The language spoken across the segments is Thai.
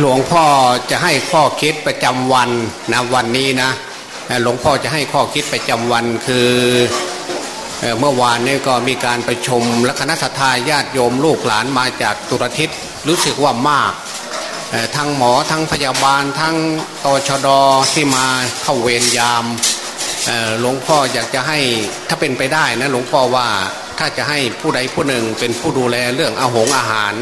หลวงพ่อจะให้ข้อคิดประจำวันนะวันนี้นะหลวงพ่อจะให้ข้อคิดประจำวันคือเมื่อวานนี้ก็มีการประชุมและคณะสัตยาญาติโยมลูกหลานมาจากตุรทิศรู้สึกว่ามากทั้งหมอทั้งพยาบาลทั้งตชดที่มาเข้าเวรยามหลวงพ่ออยากจะให้ถ้าเป็นไปได้นะหลวงพ่อว่าถ้าจะให้ผู้ใดผู้หนึ่งเป็นผู้ดูแลเรื่องอาหงอาหาร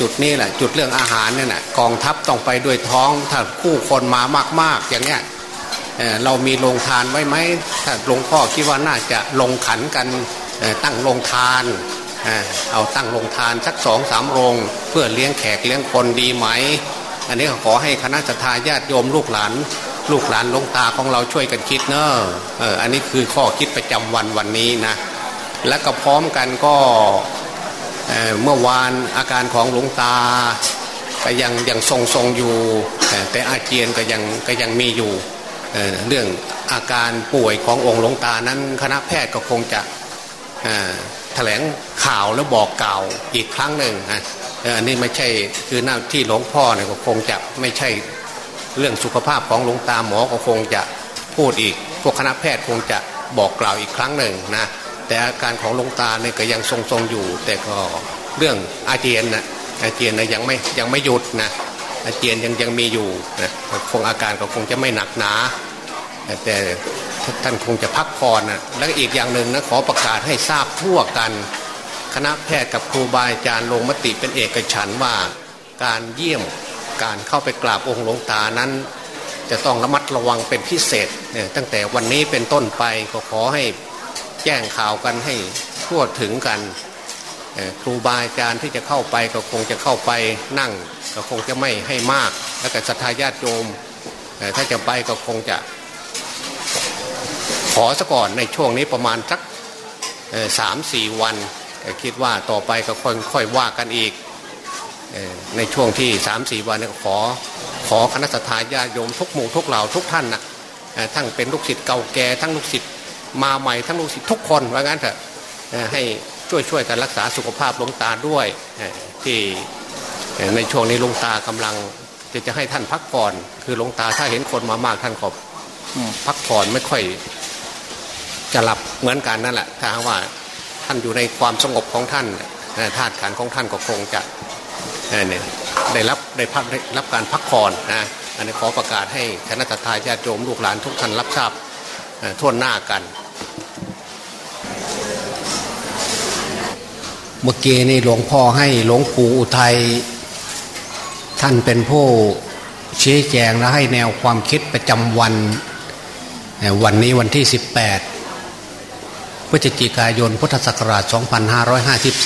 จุดนี้แหละจุดเรื่องอาหารเนี่ยนะกองทัพต้องไปด้วยท้องถ้าผู้คนมามาก ๆ อย่างเนี้ยเรามีโรงทานไว้ไหมถ้าหลวงพ่อคิดว่าน่าจะลงขันกันตั้งโรงทานเอาตั้งโรงทานสักสองสามโรงเพื่อเลี้ยงแขกเลี้ยงคนดีไหม อันนี้ขอให้คณะทาญาติโยมลูกหลาน ลูกหลานลงตาของเราช่วยกันคิดเนอะอออันนี้คือข้อคิดประจำวันวันนี้นะและก็พร้อมกันก็ เมื่อวานอาการของหลวงตาก็ยังยังทรงทรงอยู่ แต่อาเจียนก็ยังก็ยังมีอยู่เรื่องอาการป่วยขององค์หลวงตานั้นคณะแพทย์ก็คงจะแถลงข่าวแล้วบอกกล่าวอีกครั้งหนึ่งนะอันนี้ไม่ใช่คือหน้าที่หลวงพ่อเนี่ยก็คงจะไม่ใช่เรื่องสุขภาพของหลวงตาหมอก็คงจะพูดอีก พวกคณะแพทย์คงจะบอกกล่าวอีกครั้งหนึ่งนะ แต่อาการของหลวงตาเนี่ยก็ยังทรงๆอยู่ แต่ก็เรื่องอาเจียนนะอาเจียนนะยังไม่ยังไม่หยุดนะอาเจียนยังยังมีอยู่นะคงอาการก็คงจะไม่หนักหนา แต่ท่านคงจะพักผ่อนนะแล้วอีกอย่างหนึ่งนะขอประกาศให้ทราบทั่วกัน คณะแพทย์กับครูบาอาจารย์ลงมติเป็นเอกฉันว่าการเยี่ยมการเข้าไปกราบองค์หลวงตานั้น จะต้องระมัดระวังเป็นพิเศษเนี่ยตั้งแต่วันนี้เป็นต้นไปก็ขอให้ แจ้งข่าวกันให้ทั่วถึงกันครูบาอาจารย์ที่จะเข้าไปก็คงจะเข้าไปนั่ง ก็คงจะไม่ให้มาก แล้วก็ศรัทธาญาติโยมถ้าจะไปก็คงจะ ขอซะก่อนในช่วงนี้ประมาณสักสามสี่วันคิดว่าต่อไปก็ค่อยว่ากันอีกในช่วงที่สามสี่วันขอขอคณะสัตยาโยมทุกหมู่ทุกเหล่าทุกท่านนะทั้งเป็นลูกศิษย์เก่าแก่ทั้งลูกศิษย์ มาใหม่ทั้งลูกศิษย์ทุกคนว่างั้นเถอะให้ช่วยช่วยกันรักษาสุขภาพหลวงตาด้วยที่ในช่วงนี้หลวงตากำลังจะจะให้ท่านพักผ่อน คือหลวงตาถ้าเห็นคนมามากท่านขอบพักผ่อนไม่ค่อยจะหลับเหมือนกันนั่นแหละถ้าว่าท่านอยู่ในความสงบของท่านธาตุขันของท่านก็คงจะเนี่ยได้รับได้พักได้รับการพักผ่อนนะอันนี้ขอประกาศให้คณะทาญาติโยมลูกหลานทุกท่านรับทราบทั่วหน้ากัน มื่อกี้นี่หลวงพ่อให้หลวงปู่อุทัยท่านเป็นผู้ชี้แจงและให้แนวความคิดประจำวัน วันนี้วันที่ 18 พฤศจิกายนพุทธศักราช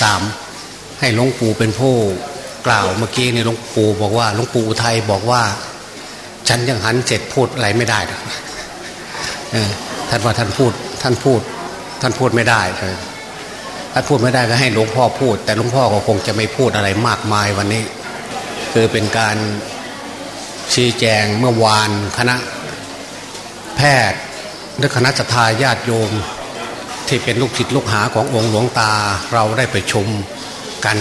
2553 ให้หลวงปู่เป็นผู้กล่าวเมื่อกี้นี่หลวงปู่บอกว่าหลวงปู่อุทัยบอกว่า ฉันยังหันเสร็จพูดอะไรไม่ได้ท่านว่าท่านพูดท่านพูด ท่านพูดไม่ได้ ท่าพูดไม่ได้ก็ให้หลวงพ่อพูด แต่หลวงพ่อก็คงจะไม่พูดอะไรมากมายวันนี้ คือเป็นการชี้แจงเมื่อวานคณะแพทย์และคณะสัตยาติโยม ที่เป็นลูกศิษย์ลูกหาขององค์หลวงตาเราได้ไปชมกัน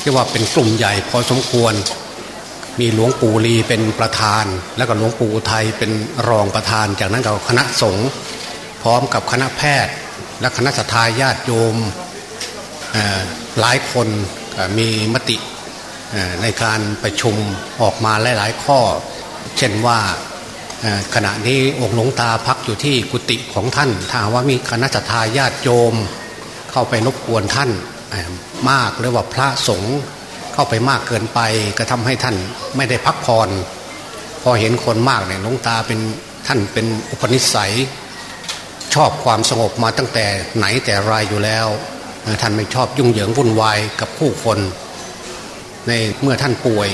ที่ว่าเป็นกลุ่มใหญ่พอสมควร มีหลวงปู่ลีเป็นประธาน แล้วก็หลวงปู่ไทยเป็นรองประธาน จากนั้นก็คณะสงฆ์พร้อมกับคณะแพทย์ และคณะสัตยาติโยม หลายคนมีมติในการประชุมออกมาหลาย ๆ ข้อ เช่นว่าขณะนี้องค์หลวงตาพักอยู่ที่กุฏิของท่าน ถ้าว่ามีคณะสัตยาติโยมเข้าไปรบกวนท่านมากหรือว่าพระสงฆ์เข้าไปมากเกินไปก็ทำให้ท่านไม่ได้พักผ่อนพอเห็นคนมากเนี่ยหลวงตาเป็นท่านเป็นอุปนิสัย ชอบความสงบมาตั้งแต่ไหนแต่ไรอยู่แล้ว ท่านไม่ชอบยุ่งเหยิงวุ่นวายกับผู้คนในเมื่อท่านป่วย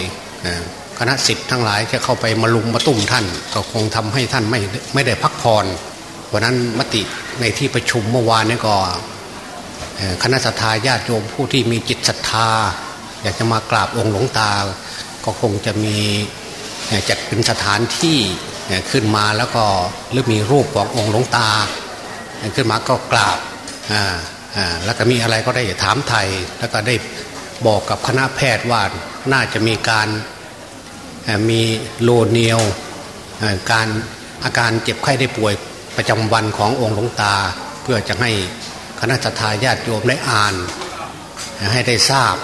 คณะสิทธิ์ทั้งหลายจะเข้าไปมาลุมมาตุ้มท่าน ก็คงทำให้ท่านไม่ไม่ได้พักผ่อนวันนั้นมติในที่ประชุมเมื่อวานนี้ก็คณะสัตยาญาติโยมผู้ที่มีจิตศรัทธา อยากจะมากราบองค์หลวงตา ก็คงจะมีจัดเป็นสถานที่ขึ้นมาแล้วก็หรือมีรูปขององค์หลวงตา ขึ้นมาก็กราบ แล้วก็มีอะไรก็ได้ถามไทย แล้วก็ได้บอกกับคณะแพทย์ว่าน่าจะมีการมีโลเนียวการอาการเจ็บไข้ได้ป่วยประจำวันขององค์หลวงตา เพื่อจะให้คณะทาญาติโยมได้อ่าน ให้ได้ทราบ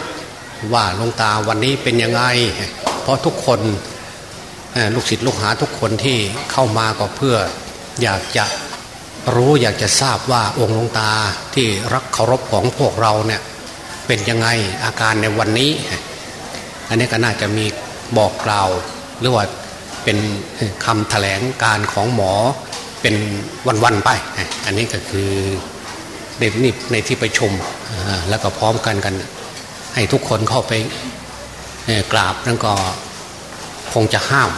ว่าหลวงตาวันนี้เป็นยังไง เพราะทุกคนลูกศิษย์ลูกหาทุกคนที่เข้ามาก็เพื่ออยากจะ รู้อยากจะทราบว่าองค์หลวงตาที่รักเคารพของพวกเราเนี่ยเป็นยังไงอาการในวันนี้ อันนี้ก็น่าจะมีบอกกล่าวหรือว่าเป็นคำแถลงการของหมอเป็นวันๆไป อันนี้ก็คือในนี่ในที่ประชุมแล้วก็พร้อมกันกัน ให้ทุกคนเข้าไปกราบนั่นก็คงจะห้าม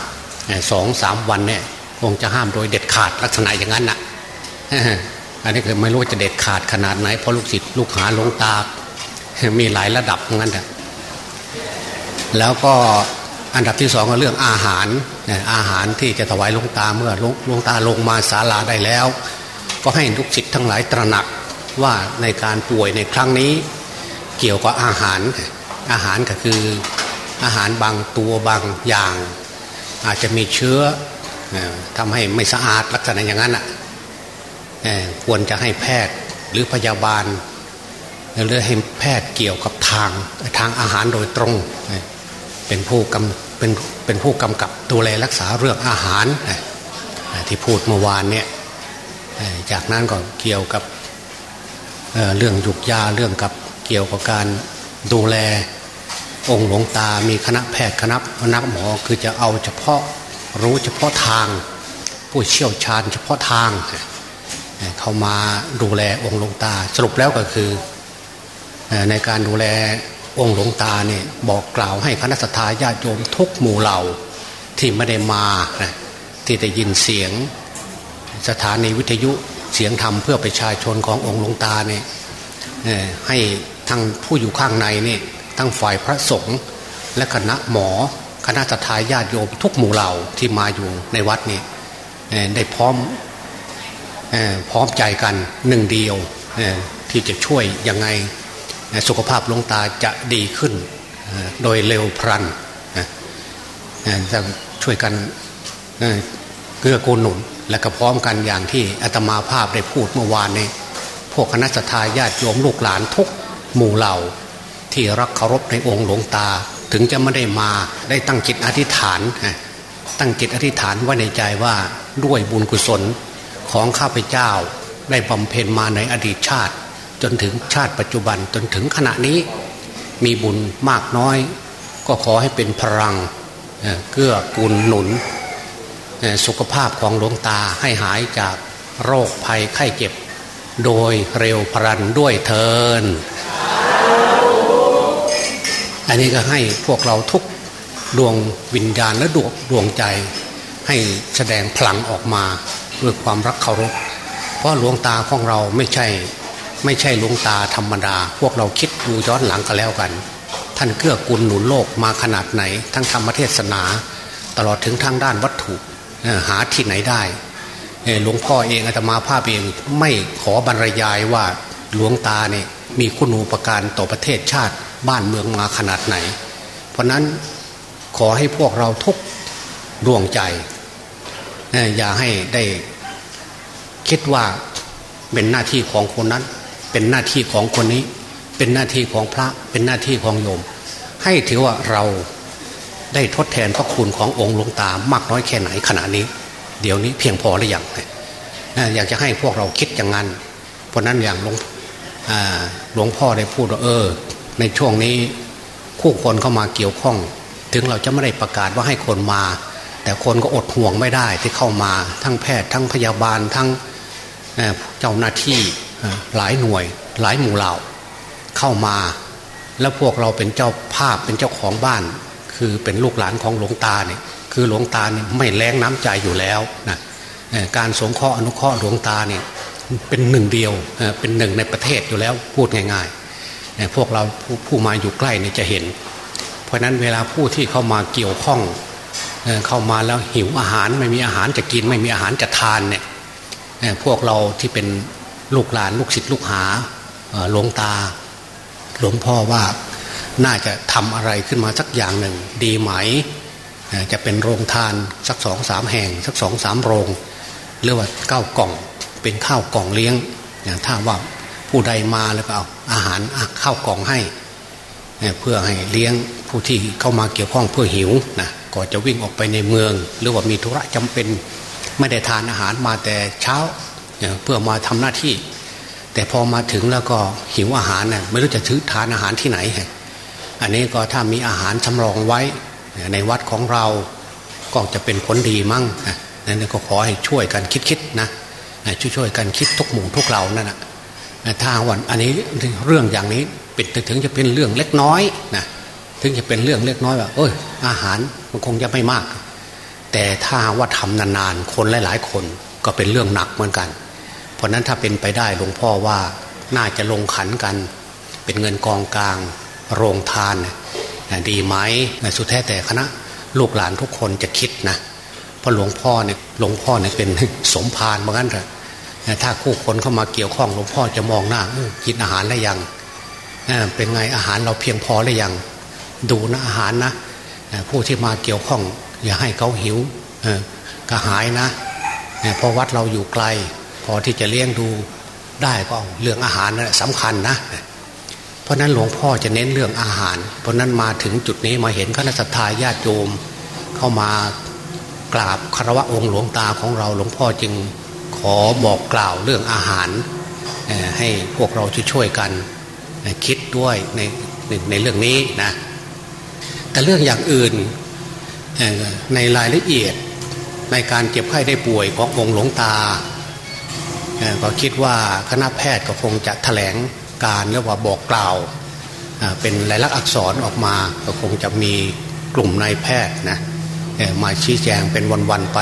สองสามวันเนี่ยคงจะห้ามโดยเด็ดขาดลักษณะอย่างนั้นนะ อันนี้คือไม่รู้จะเด็ดขาดขนาดไหนเพราะลูกศิษย์ลูกหาลงตา มีหลายระดับงั้นแหละแล้วก็อันดับที่สองก็เรื่องอาหารอาหารที่จะถวายลงตาเมื่อลงตาลงมาศาลาได้แล้ว ก็ให้ลูกศิษย์ทั้งหลายตระหนักว่าในการป่วยในครั้งนี้ เกี่ยวกับอาหารอาหารก็คืออาหารบางตัวบางอย่าง อาจจะมีเชื้อทำให้ไม่สะอาดลักษณะอย่างนั้นอะ ควรจะให้แพทย์หรือพยาบาลหรือให้แพทย์เกี่ยวกับทางทางอาหารโดยตรง เป็นผู้กำเป็นเป็นผู้กำกับดูแลรักษาเรื่องอาหารที่พูดเมื่อวานเนี่ยจากนั้นก็เกี่ยวกับเรื่องยุกยาเรื่องกับเกี่ยวกับการดูแลองค์หลวงตา มีคณะแพทย์คณะนักหมอคือจะเอาเฉพาะรู้เฉพาะทาง ผู้เชี่ยวชาญเฉพาะทาง เข้ามาดูแลองค์หลวงตา สรุปแล้วก็คือในการดูแลองค์หลวงตาเนี่ยบอกกล่าวให้คณะสัตยาติโยมทุกหมู่เหล่าที่ไม่ได้มาที่ได้ยินเสียงสถานีวิทยุเสียงธรรมเพื่อประชาชนขององค์หลวงตาเนี่ยให้ทั้งผู้อยู่ข้างในนี่ทั้งฝ่ายพระสงฆ์และคณะหมอคณะทาญาติโยมทุกหมู่เหล่าที่มาอยู่ในวัดนี่ได้พร้อม พร้อมใจกันหนึ่งเดียวที่จะช่วยยังไงสุขภาพลงตาจะดีขึ้นโดยเร็วพลันจะช่วยกันเกื้อกูลหนุน และก็พร้อมกันอย่างที่อาตมาภาพได้พูดเมื่อวานนี้พวกคณะสัตยาติโยมลูกหลานทุกหมู่เหล่า ที่รักเคารพในองค์หลวงตา ถึงจะไม่ได้มาได้ตั้งจิตอธิษฐานตั้งจิตอธิษฐานไว้ในใจว่าด้วยบุญกุศล ของข้าพเจ้าได้บำเพ็ญมาในอดีตชาติ จนถึงชาติปัจจุบันจนถึงขณะนี้ มีบุญมากน้อย ก็ขอให้เป็นพลังเกื้อกูลหนุน สุขภาพของหลวงตาให้หายจากโรคภัยไข้เจ็บ โดยเร็วพลันด้วยเทิน อันนี้ก็ให้พวกเราทุกดวงวิญญาณและดวงดวงใจ ให้แสดงพลังออกมา ด้วยความรักเคารพ เพราะหลวงตาของเราไม่ใช่ไม่ใช่หลวงตาธรรมดา พวกเราคิดดูย้อนหลังกันแล้วกัน ท่านเกื้อกูลหนุนโลกมาขนาดไหน ทั้งธรรมเทศนา ตลอดถึงทางด้านวัตถุหาที่ไหนได้หลวงพ่อเองอาตมาภาพเองไม่ขอบรรยายว่าหลวงตาเนี่ยมีคุณูปการต่อประเทศชาติบ้านเมืองมาขนาดไหน เพราะนั้นขอให้พวกเราทุกดวงใจ อย่าให้ได้คิดว่าเป็นหน้าที่ของคนนั้น เป็นหน้าที่ของคนนี้ เป็นหน้าที่ของพระ เป็นหน้าที่ของโยม ให้ถือว่าเราได้ทดแทนพระคุณขององค์หลวงตามากน้อยแค่ไหนขณะนี้ เดี๋ยวนี้เพียงพอหรือยังอยากจะให้พวกเราคิดอย่างนั้น เพราะนั้นอย่างหลวงหลวงพ่อได้พูดว่าเออ ในช่วงนี้คู่คนเข้ามาเกี่ยวข้อง ถึงเราจะไม่ได้ประกาศว่าให้คนมา แต่คนก็อดห่วงไม่ได้ที่เข้ามาทั้งแพทย์ทั้งพยาบาลทั้งเจ้าหน้าที่หลายหน่วยหลายหมู่เหล่าเข้ามา แล้วพวกเราเป็นเจ้าภาพเป็นเจ้าของบ้าน คือเป็นลูกหลานของหลวงตาเนี่ยคือหลวงตาเนี่ยไม่แรงน้ำใจอยู่แล้วนะการสงเคราะห์อนุเคราะห์หลวงตาเนี่ยเป็นหนึ่งเดียวเป็นหนึ่งในประเทศอยู่แล้วพูดง่ายๆพวกเราผู้มาอยู่ใกล้เนี่ยจะเห็น เพราะนั้นเวลาผู้ที่เข้ามาเกี่ยวข้อง เข้ามาแล้วหิวอาหารไม่มีอาหารจะกิน ไม่มีอาหารจะทานเนี่ยพวกเราที่เป็นลูกหลานลูกศิษย์ลูกหาหลวงตา หลวงพ่อว่าน่าจะทำอะไรขึ้นมาสักอย่างหนึ่ง ดีไหม จะเป็นโรงทานสักสองสามแห่ง สักสองสามโรงหรือว่าเก้ากล่องเป็นข้าวกล่องเลี้ยงอย่างถ้าว่าผู้ใดมาแล้วก็เอาอาหารข้าวกล่องให้ เพื่อให้เลี้ยงผู้ที่เข้ามาเกี่ยวข้องเพื่อหิวนะ ก็จะวิ่งออกไปในเมือง หรือว่ามีธุระจำเป็นไม่ได้ทานอาหารมาแต่เช้าเพื่อมาทำหน้าที่ แต่พอมาถึงแล้วก็หิวอาหารนะ่ะไม่รู้จะถือทานอาหารที่ไหน อันนี้ก็ถ้ามีอาหารชำรองไว้ในวัดของเราก็จะเป็นผลดีมั่งนั่นก็ขอให้ช่วยกันคิดๆนะช่วยๆกันคิดทุกหมู่ทุกเหล่านั่นนะถ้าวันอันนี้เรื่องอย่างนี้เป็นถึงจะเป็นเรื่องเล็กน้อยนะ ถึงจะเป็นเรื่องเล็กน้อยแบบเอยอาหารมันคงจะไม่มาก แต่ถ้าว่าทำนานๆคนหลายๆ คนก็เป็นเรื่องหนักเหมือนกัน เพราะนั้นถ้าเป็นไปได้หลวงพ่อว่าน่าจะลงขันกัน เป็นเงินกองกลาง โรงทานดีไหมสุดแท้แต่คณะ ลูกหลานทุกคนจะคิดนะเพราะหลวงพ่อเนี่ยหลวงพ่อเนี่ยเป็นสมภารเหมือนกันเถอะถ้าคู่คนเข้ามาเกี่ยวข้องหลวงพ่อจะมองหน้ากินอาหารแล้วยังเป็นไงอาหารเราเพียงพอหรือยัง ดูนะอาหารนะผู้ที่มาเกี่ยวข้อง อย่าให้เขาหิวกระหายนะเพราะวัดเราอยู่ไกล พอที่จะเลี้ยงดูได้ก็เรื่องอาหารนะสำคัญนะ เพราะนั้นหลวงพ่อจะเน้นเรื่องอาหาร เพราะนั้นมาถึงจุดนี้มาเห็นคณะสัตยาญาติโยมเข้ามากราบคารวะองค์หลวงตาของเราหลวงพ่อจึงขอบอกกล่าวเรื่องอาหารให้พวกเราช่วยกันคิดด้วยในในเรื่องนี้นะ แต่เรื่องอย่างอื่นในรายละเอียดในการเจ็บไข้ได้ป่วยขององค์หลวงตาก็คิดว่าคณะแพทย์ก็คงจะแถลงการหรือว่าบอกกล่าวเป็นลายลักษณ์อักษรออกมาก็คงจะมีกลุ่มนายแพทย์นะมาชี้แจงเป็นวันๆไป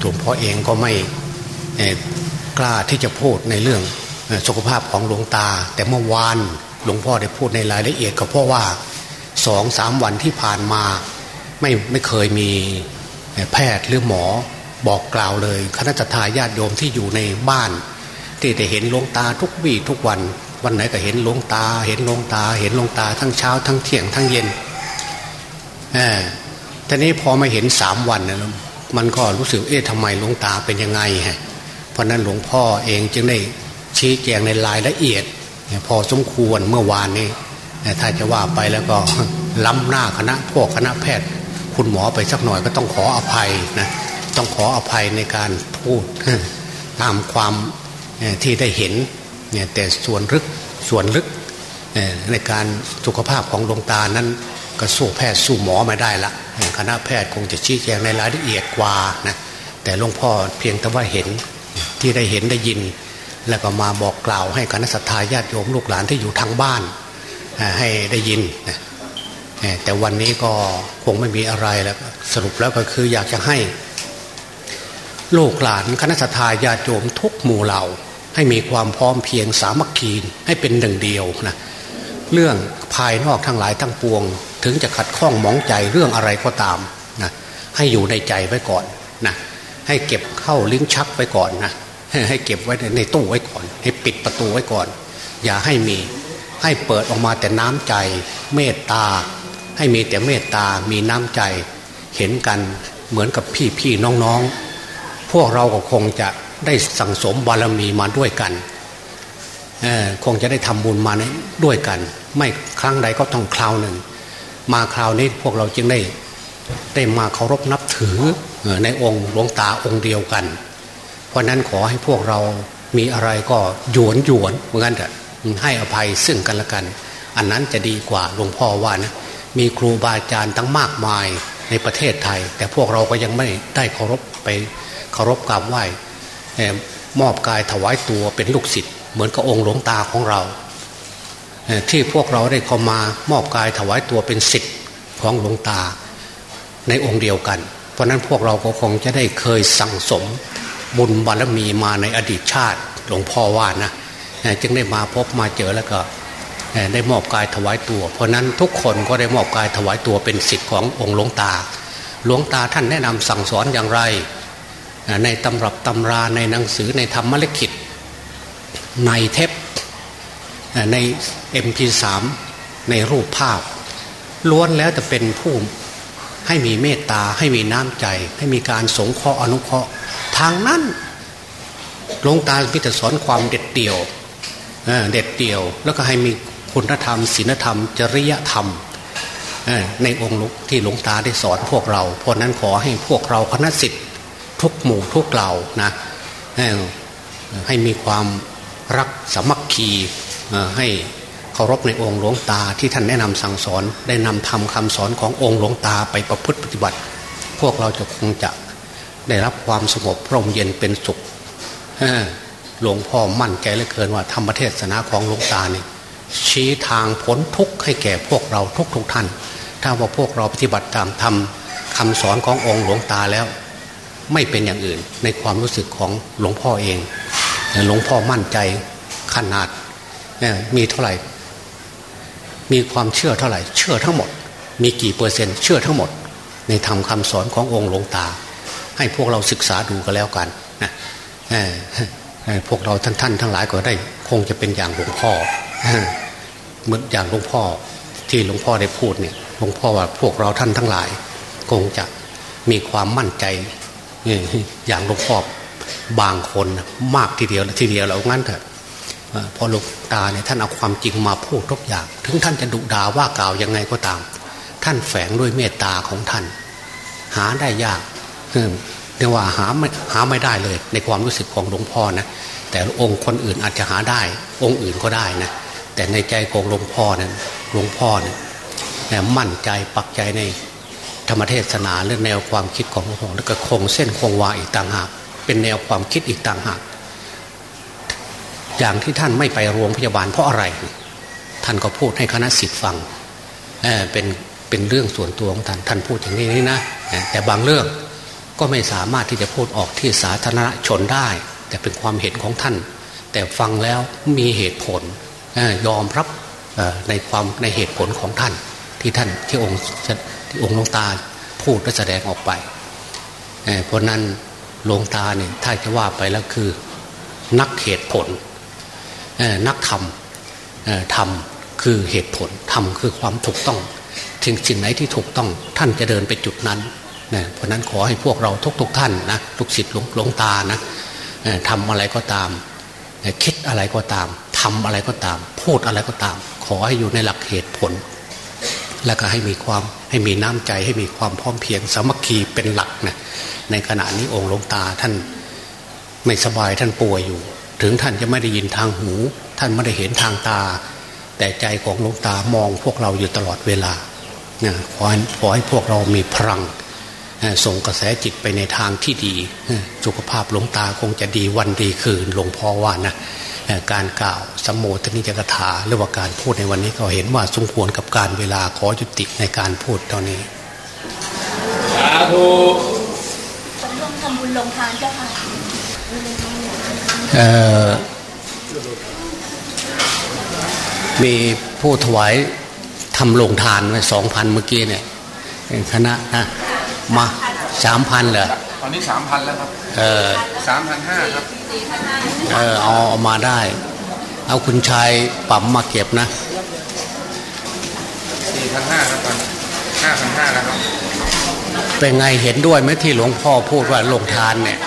หลวงพ่อเองก็ไม่กล้าที่จะพูดในเรื่องสุขภาพของหลวงตา แต่เมื่อวานหลวงพ่อได้พูดในรายละเอียดก็เพราะว่า สองสามวันที่ผ่านมา ไม่ไม่เคยมีแพทย์หรือหมอบอกกล่าวเลย คณะทาญาติโยมที่อยู่ในบ้าน ที่ได้เห็นหลวงตาทุกวี่ทุกวัน วันไหนก็เห็นหลวงตา เห็นหลวงตา เห็นหลวงตาทั้งเช้าทั้งเที่ยงทั้งเย็นเออทีนี้พอมาเห็นสามวันนะมันก็รู้สึกเอ๊ะทำไมหลวงตาเป็นยังไงฮะเพราะนั้นหลวงพ่อเองจึงได้ชี้แจงในรายละเอียดพอสมควรเมื่อวานนี้ ถ้าจะว่าไปแล้วก็ล้ำหน้าคณะพวกคณะแพทย์ คุณหมอไปสักหน่อยก็ต้องขออภัยนะต้องขออภัยในการพูดตามความที่ได้เห็นเนี่ยแต่ส่วนลึกส่วนลึกในการสุขภาพของดวงตานั้นก็สู้แพทย์สู้หมอไม่ได้ละคณะแพทย์คงจะชี้แจงในรายละเอียดกว่านะแต่หลวงพ่อเพียงแต่ว่าเห็นที่ได้เห็นได้ยิน แล้วก็มาบอกกล่าวให้คณะสัตยาญาติโยมลูกหลานที่อยู่ทางบ้าน ให้ได้ยินแต่วันนี้ก็คงไม่มีอะไรแล้วสรุปแล้วก็คืออยากจะให้ ลูกหลานคณะสัตยาญาโยมทุกหมู่เหล่า ให้มีความพร้อมเพียงสามัคคีให้เป็นหนึ่งเดียวนะเรื่องภายนอกทั้งหลายทั้งปวง ถึงจะขัดข้องมองใจเรื่องอะไรก็ตามนะให้อยู่ในใจไว้ก่อนนะให้เก็บเข้าลิ้นชักไว้ก่อนนะให้เก็บไว้ในตู้ไว้ก่อน ให้ปิดประตูไว้ก่อน อย่าให้มี ให้เปิดออกมาแต่น้ำใจ เมตตา ให้มีแต่เมตตา มีน้ำใจ เห็นกันเหมือนกับพี่พี่น้องๆพวกเราก็คงจะได้สั่งสมบารมีมาด้วยกันคงจะได้ทำบุญมาด้วยกัน ไม่ครั้งใดก็ต้องคราวหนึ่ง มาคราวนี้พวกเราจึงได้ได้มาเคารพนับถือในองค์หลวงตาองค์เดียวกัน เพราะนั้นขอให้พวกเรามีอะไรก็หยวนหยวนเหมือนกันเถอะ ให้อภัยซึ่งกันและกัน อันนั้นจะดีกว่าหลวงพ่อว่านะมีครูบาอาจารย์ตั้งมากมายในประเทศไทย แต่พวกเราก็ยังไม่ได้เคารพไปเคารพกราบไหว้มอบกายถวายตัวเป็นลูกศิษย์เหมือนกับองค์หลวงตาของเรา ที่พวกเราได้เข้ามามอบกายถวายตัวเป็นศิษย์ของหลวงตาในองค์เดียวกัน เพราะนั้นพวกเราก็คงจะได้เคยสั่งสมบุญบารมีมาในอดีตชาติหลวงพ่อว่านะ จึงได้มาพบมาเจอแล้วก็ได้มอบกายถวายตัว เพราะนั้นทุกคนก็ได้มอบกายถวายตัวเป็นสิทธิ์ขององค์หลวงตา หลวงตาท่านแนะนำสั่งสอนอย่างไร ในตำรับตำราในหนังสือในธรรมเลขิตในเทปใน MP3 ในรูปภาพ ล้วนแล้วจะเป็นผู้ให้มีเมตตาให้มีน้ำใจ ให้มีการสงเคราะห์อนุเคราะห์ทางนั้นหลวงตาพิจสอนความเด็ดเดี่ยว เด็ดเดี่ยว แล้วก็ให้มีคุณธรรมศีลธรรม จริยธรรมในองค์ลุกที่หลวงตาได้สอนพวกเรา เพราะนั้นขอให้พวกเราคณะสิทธิ์ทุกหมู่ทุกเหล่านะให้มีความรักสมัคคีให้เคารพในองค์หลวงตาที่ท่านแนะนำสั่งสอนได้นำทำคำสอนขององค์หลวงตาไปประพฤติปฏิบัติ พวกเราจะคงจะได้รับความสงบพร่มเย็นเป็นสุข หลวงพ่อมั่นใจเหลือเกินว่าธรรมเทศนาของหลวงตาเนี่ยชี้ทางพ้นทุกข์ให้แก่พวกเราทุกทุกท่าน ถ้าว่าพวกเราปฏิบัติตามทำคำสอนขององค์หลวงตาแล้ว ไม่เป็นอย่างอื่นในความรู้สึกของหลวงพ่อเองหลวงพ่อมั่นใจขนาดมีเท่าไหร่ มีความเชื่อเท่าไหร่ เชื่อทั้งหมด มีกี่เปอร์เซ็นต์เชื่อทั้งหมด ในธรรมคาสอนขององค์หลวงตา ให้พวกเราศึกษาดูกันแล้วกันนะ พวกเราท่านท่านทั้งหลายก็ได้ คงจะเป็นอย่างหลวงพ่อเหมือนอย่างหลวงพ่อที่หลวงพ่อได้พูดเนี่ยหลวงพ่อว่าพวกเราท่านทั้งหลาย คงจะมีความมั่นใจอย่างหลวงพ่อบางคนมากทีเดียวทีเดียวแล้วงั้นเถอะพอหลวงตาเนี่ยท่านเอาความจริงมาพูดทุกอย่าง ถึงท่านจะดุด่าว่ากล่าวยังไงก็ตาม ท่านแฝงด้วยเมตตาของท่าน หาได้ยาก เรียกว่าหาไม่หาไม่ได้เลย ในความรู้สึกของหลวงพ่อนะแต่องค์คนอื่นอาจจะหาได้ องค์อื่นก็ได้นะแต่ในใจของหลวงพ่อนั้นหลวงพ่อเนี่ยมั่นใจปักใจในธรรมเทศนาเรื่องแนวความคิดของหลวงพ่อแล้วก็คงเส้นคงวาอีกต่างหากเป็นแนวความคิดอีกต่างหากอย่างที่ท่านไม่ไปโรงพยาบาลเพราะอะไร ท่านก็พูดให้คณะสิทธิ์ฟังเเป็นเป็นเรื่องส่วนตัวของท่านท่านพูดอย่างนี้นะแต่บางเรื่อง ก็ไม่สามารถที่จะพูดออกที่สาธารณชนได้ แต่เป็นความเห็นของท่าน แต่ฟังแล้วมีเหตุผลยอมรับในความในเหตุผลของท่านที่ท่านที่องค์ที่องค์หลวงตาพูดและแสดงออกไปเพราะนั้นหลวงตาเนี่ยถ้าจะว่าไปแล้วคือ นักเหตุผลนักธรรมธรรมคือเหตุผลธรรมคือความถูกต้องถึงสิ่งไหนที่ถูกต้องท่านจะเดินไปจุดนั้น นะเพราะนั้นขอให้พวกเราทุกๆทท่านนะทุกสิทธิ์หลวงตานะทำอะไรก็ตาม คิดอะไรก็ตามทำอะไรก็ตาม พูดอะไรก็ตาม ขอให้อยู่ในหลักเหตุผล แล้วก็ให้มีความให้มีน้ำใจให้มีความพร้อมเพียงสามัคคีเป็นหลักนะในขณะนี้องค์หลวงตาท่านไม่สบายท่านป่วยอยู่ ถึงท่านจะไม่ได้ยินทางหู ท่านไม่ได้เห็นทางตา แต่ใจของหลวงตามองพวกเราอยู่ตลอดเวลาขอให้ขอให้พวกเรามีพลัง ส่งกระแสจิตไปในทางที่ดี สุขภาพหลวงตาคงจะดีวันดีคืนหลวงพ่อว่านะการกล่าวสมโภชนิจกถาหรือว่าการพูดในวันนี้ก็เห็นว่าสมควรกับการเวลาขอจุติในการพูดตอนนี้สาธุร่วมทำบุญลงทานเจ้าค่ะมีผู้ถวายทำลงทานไว้สองพันเมื่อกี้เนี่ยคณะนะ มาสามพันเหรอตอนนี้สามพันแล้วครับ เออสามพันห้าครับ เออเอาเอามาได้ เอาคุณชายปั๊มมาเก็บนะสี่พันห้าครับตอนห้าพันห้าแล้วครับ เป็นไงเห็นด้วยไหมที่หลวงพ่อพูดว่าลงทานเนี่ย